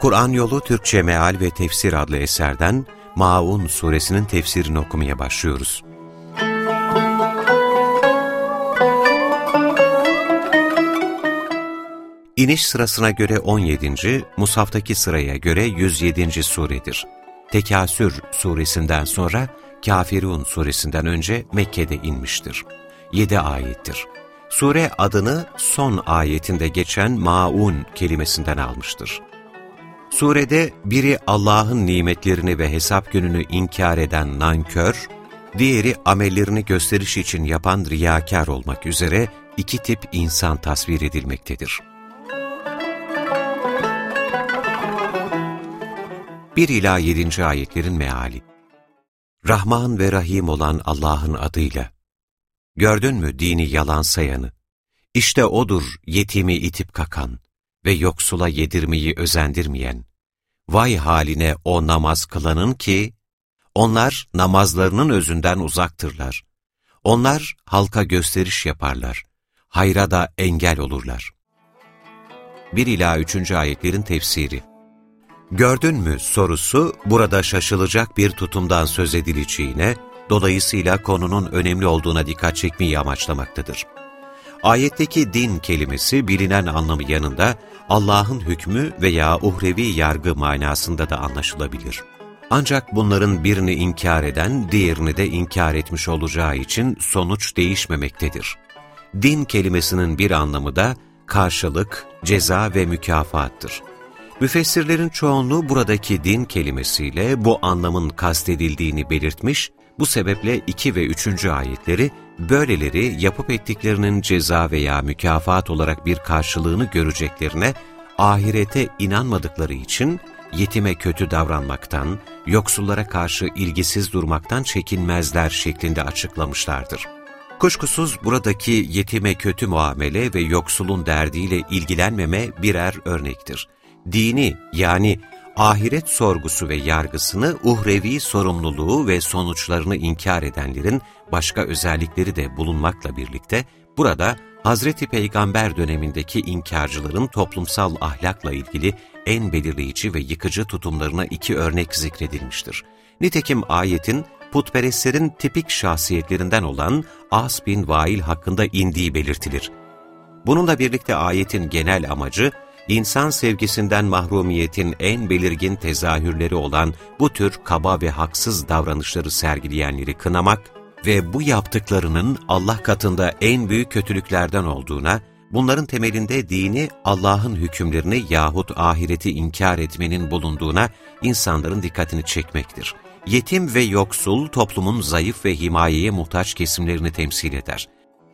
Kur'an Yolu Türkçe Meal ve Tefsir adlı eserden Maun suresinin tefsirini okumaya başlıyoruz. İniş sırasına göre 17. Musaftaki sıraya göre 107. suredir. Tekasür suresinden sonra Kafirun suresinden önce Mekke'de inmiştir. 7 ayettir. Sure adını son ayetinde geçen maun kelimesinden almıştır. Surede biri Allah'ın nimetlerini ve hesap gününü inkar eden nankör, diğeri amellerini gösteriş için yapan riyakar olmak üzere iki tip insan tasvir edilmektedir. 1 ila 7. ayetlerin meali Rahman ve Rahim olan Allah'ın adıyla Gördün mü dini yalan sayanı? İşte odur yetimi itip kakan ve yoksula yedirmeyi özendirmeyen. Vay haline o namaz kılanın ki, onlar namazlarının özünden uzaktırlar. Onlar halka gösteriş yaparlar. Hayra da engel olurlar. 1 ila 3. ayetlerin tefsiri Gördün mü sorusu burada şaşılacak bir tutumdan söz edileceğine, dolayısıyla konunun önemli olduğuna dikkat çekmeyi amaçlamaktadır. Ayetteki din kelimesi bilinen anlamı yanında Allah'ın hükmü veya uhrevi yargı manasında da anlaşılabilir. Ancak bunların birini inkar eden, diğerini de inkar etmiş olacağı için sonuç değişmemektedir. Din kelimesinin bir anlamı da karşılık, ceza ve mükafattır. Müfessirlerin çoğunluğu buradaki din kelimesiyle bu anlamın kastedildiğini belirtmiş bu sebeple 2 ve 3. ayetleri böyleleri yapıp ettiklerinin ceza veya mükafat olarak bir karşılığını göreceklerine, ahirete inanmadıkları için yetime kötü davranmaktan, yoksullara karşı ilgisiz durmaktan çekinmezler şeklinde açıklamışlardır. Kuşkusuz buradaki yetime kötü muamele ve yoksulun derdiyle ilgilenmeme birer örnektir. Dini yani ahiret sorgusu ve yargısını uhrevi sorumluluğu ve sonuçlarını inkar edenlerin başka özellikleri de bulunmakla birlikte burada Hazreti Peygamber dönemindeki inkarcıların toplumsal ahlakla ilgili en belirleyici ve yıkıcı tutumlarına iki örnek zikredilmiştir. Nitekim ayetin putperestlerin tipik şahsiyetlerinden olan As bin Vail hakkında indiği belirtilir. Bununla birlikte ayetin genel amacı, insan sevgisinden mahrumiyetin en belirgin tezahürleri olan bu tür kaba ve haksız davranışları sergileyenleri kınamak ve bu yaptıklarının Allah katında en büyük kötülüklerden olduğuna, bunların temelinde dini Allah'ın hükümlerini yahut ahireti inkar etmenin bulunduğuna insanların dikkatini çekmektir. Yetim ve yoksul toplumun zayıf ve himayeye muhtaç kesimlerini temsil eder.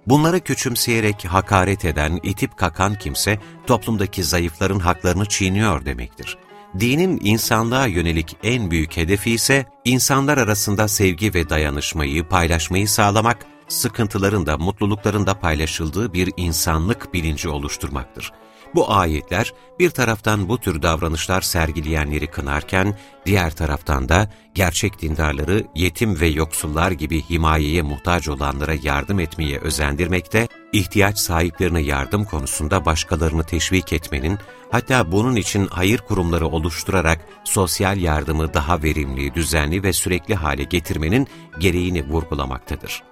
Bunları küçümseyerek hakaret eden, itip kakan kimse, toplumdaki zayıfların haklarını çiğniyor demektir. Dinin insanlığa yönelik en büyük hedefi ise, insanlar arasında sevgi ve dayanışmayı, paylaşmayı sağlamak, sıkıntıların da mutlulukların da paylaşıldığı bir insanlık bilinci oluşturmaktır. Bu ayetler bir taraftan bu tür davranışlar sergileyenleri kınarken, diğer taraftan da gerçek dindarları yetim ve yoksullar gibi himayeye muhtaç olanlara yardım etmeye özendirmekte, ihtiyaç sahiplerine yardım konusunda başkalarını teşvik etmenin, hatta bunun için hayır kurumları oluşturarak sosyal yardımı daha verimli, düzenli ve sürekli hale getirmenin gereğini vurgulamaktadır.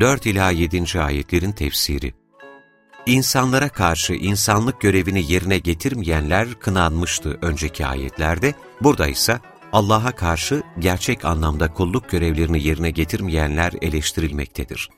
4 ila 7. ayetlerin tefsiri İnsanlara karşı insanlık görevini yerine getirmeyenler kınanmıştı önceki ayetlerde, burada ise Allah'a karşı gerçek anlamda kulluk görevlerini yerine getirmeyenler eleştirilmektedir.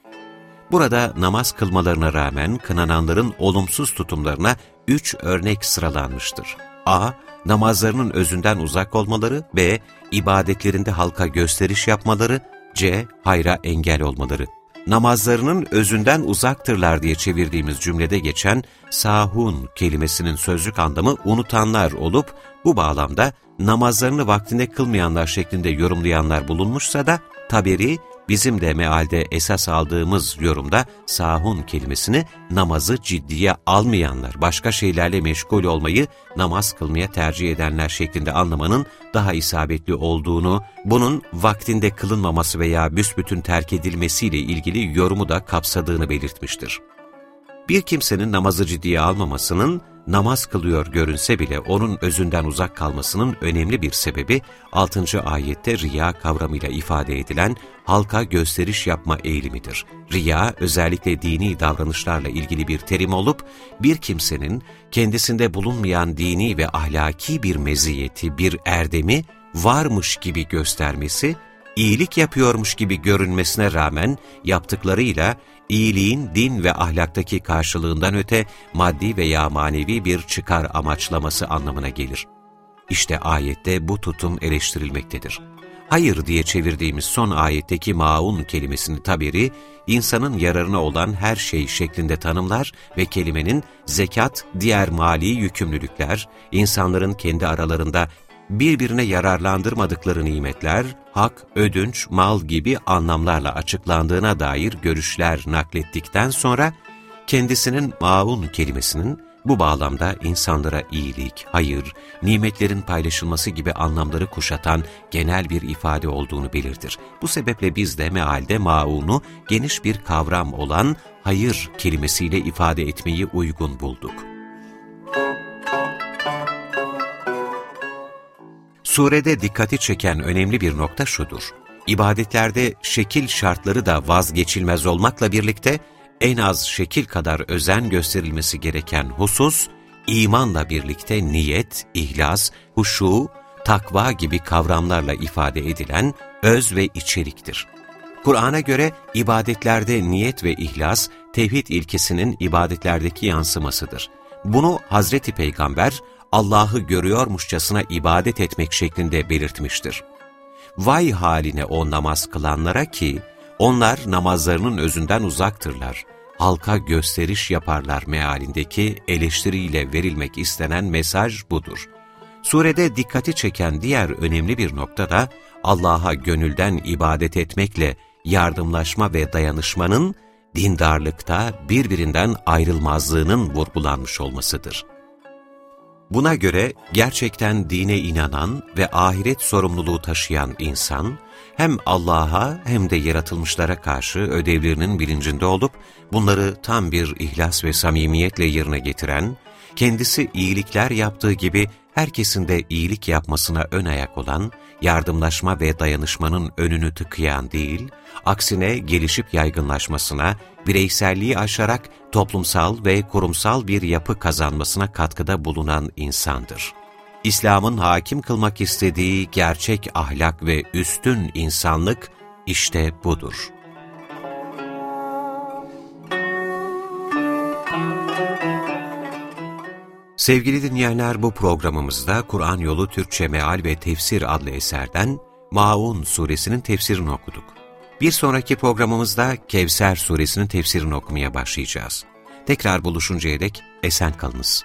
Burada namaz kılmalarına rağmen kınananların olumsuz tutumlarına üç örnek sıralanmıştır. A. Namazlarının özünden uzak olmaları, B. ibadetlerinde halka gösteriş yapmaları, C. Hayra engel olmaları. Namazlarının özünden uzaktırlar diye çevirdiğimiz cümlede geçen sahun kelimesinin sözlük anlamı unutanlar olup bu bağlamda namazlarını vaktinde kılmayanlar şeklinde yorumlayanlar bulunmuşsa da Taberi bizim de mealde esas aldığımız yorumda sahun kelimesini namazı ciddiye almayanlar, başka şeylerle meşgul olmayı namaz kılmaya tercih edenler şeklinde anlamanın daha isabetli olduğunu, bunun vaktinde kılınmaması veya büsbütün terk edilmesiyle ilgili yorumu da kapsadığını belirtmiştir. Bir kimsenin namazı ciddiye almamasının namaz kılıyor görünse bile onun özünden uzak kalmasının önemli bir sebebi 6. ayette riya kavramıyla ifade edilen halka gösteriş yapma eğilimidir. Riya özellikle dini davranışlarla ilgili bir terim olup bir kimsenin kendisinde bulunmayan dini ve ahlaki bir meziyeti, bir erdemi varmış gibi göstermesi, iyilik yapıyormuş gibi görünmesine rağmen yaptıklarıyla iyiliğin din ve ahlaktaki karşılığından öte maddi veya manevi bir çıkar amaçlaması anlamına gelir. İşte ayette bu tutum eleştirilmektedir. Hayır diye çevirdiğimiz son ayetteki maun kelimesini tabiri, insanın yararına olan her şey şeklinde tanımlar ve kelimenin zekat, diğer mali yükümlülükler, insanların kendi aralarında birbirine yararlandırmadıkları nimetler, hak, ödünç, mal gibi anlamlarla açıklandığına dair görüşler naklettikten sonra, kendisinin maun kelimesinin bu bağlamda insanlara iyilik, hayır, nimetlerin paylaşılması gibi anlamları kuşatan genel bir ifade olduğunu belirtir. Bu sebeple biz de mealde maunu geniş bir kavram olan hayır kelimesiyle ifade etmeyi uygun bulduk. Surede dikkati çeken önemli bir nokta şudur. İbadetlerde şekil şartları da vazgeçilmez olmakla birlikte en az şekil kadar özen gösterilmesi gereken husus, imanla birlikte niyet, ihlas, huşu, takva gibi kavramlarla ifade edilen öz ve içeriktir. Kur'an'a göre ibadetlerde niyet ve ihlas, tevhid ilkesinin ibadetlerdeki yansımasıdır. Bunu Hazreti Peygamber, Allah'ı görüyormuşçasına ibadet etmek şeklinde belirtmiştir. Vay haline o namaz kılanlara ki, onlar namazlarının özünden uzaktırlar, halka gösteriş yaparlar mealindeki eleştiriyle verilmek istenen mesaj budur. Surede dikkati çeken diğer önemli bir nokta da Allah'a gönülden ibadet etmekle yardımlaşma ve dayanışmanın dindarlıkta birbirinden ayrılmazlığının vurgulanmış olmasıdır. Buna göre gerçekten dine inanan ve ahiret sorumluluğu taşıyan insan, hem Allah'a hem de yaratılmışlara karşı ödevlerinin bilincinde olup, bunları tam bir ihlas ve samimiyetle yerine getiren, kendisi iyilikler yaptığı gibi herkesin de iyilik yapmasına ön ayak olan, yardımlaşma ve dayanışmanın önünü tıkayan değil, aksine gelişip yaygınlaşmasına, bireyselliği aşarak toplumsal ve kurumsal bir yapı kazanmasına katkıda bulunan insandır. İslam'ın hakim kılmak istediği gerçek ahlak ve üstün insanlık işte budur. Sevgili dinleyenler bu programımızda Kur'an Yolu Türkçe Meal ve Tefsir adlı eserden Maun suresinin tefsirini okuduk. Bir sonraki programımızda Kevser suresinin tefsirini okumaya başlayacağız. Tekrar buluşuncaya dek esen kalınız.